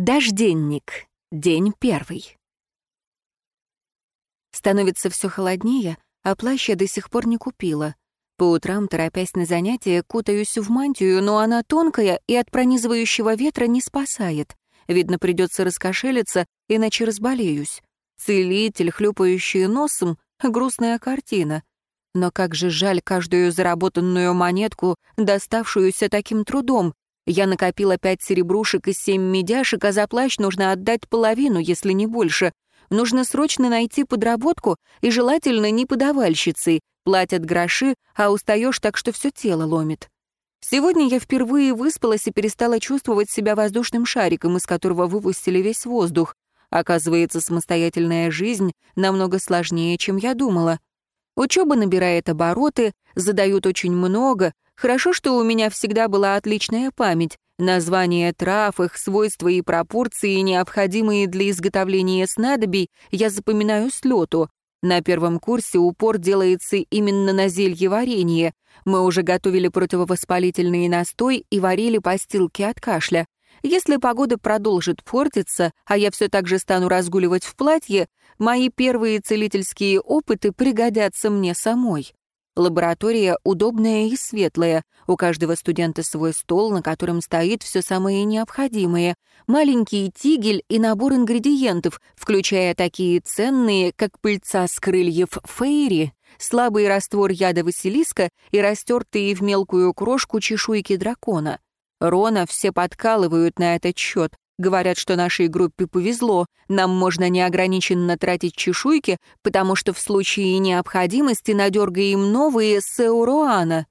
Дожденник. День первый. Становится все холоднее, а плащ я до сих пор не купила. По утрам, торопясь на занятия, кутаюсь в мантию, но она тонкая и от пронизывающего ветра не спасает. Видно, придется раскошелиться, иначе разболеюсь. Целитель, хлюпающий носом — грустная картина. Но как же жаль каждую заработанную монетку, доставшуюся таким трудом, я накопила пять серебрушек и семь медяшек, а за плащ нужно отдать половину, если не больше. Нужно срочно найти подработку и желательно не подавальщицей. Платят гроши, а устаешь так, что все тело ломит. Сегодня я впервые выспалась и перестала чувствовать себя воздушным шариком, из которого выпустили весь воздух. Оказывается, самостоятельная жизнь намного сложнее, чем я думала. Учеба набирает обороты, задают очень много, Хорошо, что у меня всегда была отличная память. Названия трав, их свойства и пропорции, необходимые для изготовления снадобий, я запоминаю с лету. На первом курсе упор делается именно на зелье варенье. Мы уже готовили противовоспалительный настой и варили постилки от кашля. Если погода продолжит портиться, а я все так же стану разгуливать в платье, мои первые целительские опыты пригодятся мне самой. Лаборатория удобная и светлая. У каждого студента свой стол, на котором стоит все самое необходимое. Маленький тигель и набор ингредиентов, включая такие ценные, как пыльца с крыльев фейри, слабый раствор яда Василиска и растертые в мелкую крошку чешуйки дракона. Рона все подкалывают на этот счет. Говорят, что нашей группе повезло, нам можно неограниченно тратить чешуйки, потому что в случае необходимости надергаем новые с Эуруана».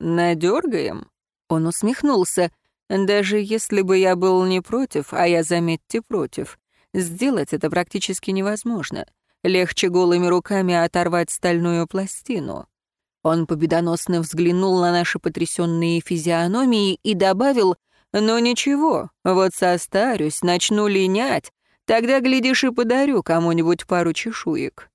«Надергаем?» Он усмехнулся. «Даже если бы я был не против, а я, заметьте, против, сделать это практически невозможно. Легче голыми руками оторвать стальную пластину». Он победоносно взглянул на наши потрясенные физиономии и добавил, но ничего, вот состарюсь, начну линять, тогда, глядишь, и подарю кому-нибудь пару чешуек».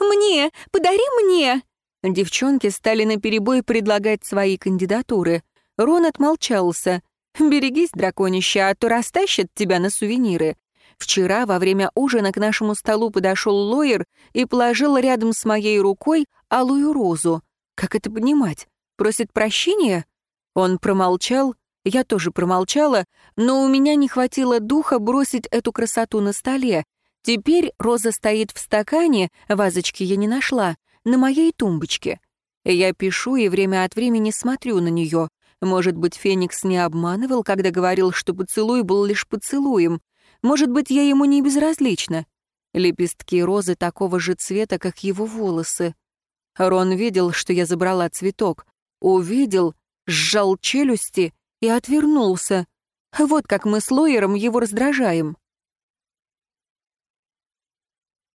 «Мне! Подари мне!» Девчонки стали наперебой предлагать свои кандидатуры. Рон отмолчался. «Берегись, драконище, а то растащат тебя на сувениры». Вчера во время ужина к нашему столу подошел лоер и положил рядом с моей рукой алую розу. Как это понимать? Просит прощения? Он промолчал, я тоже промолчала, но у меня не хватило духа бросить эту красоту на столе. Теперь роза стоит в стакане, вазочки я не нашла, на моей тумбочке. Я пишу и время от времени смотрю на нее. Может быть, Феникс не обманывал, когда говорил, что поцелуй был лишь поцелуем. Может быть, я ему не безразлична. Лепестки розы такого же цвета, как его волосы. Рон видел, что я забрала цветок. Увидел, сжал челюсти и отвернулся. Вот как мы с Лоером его раздражаем.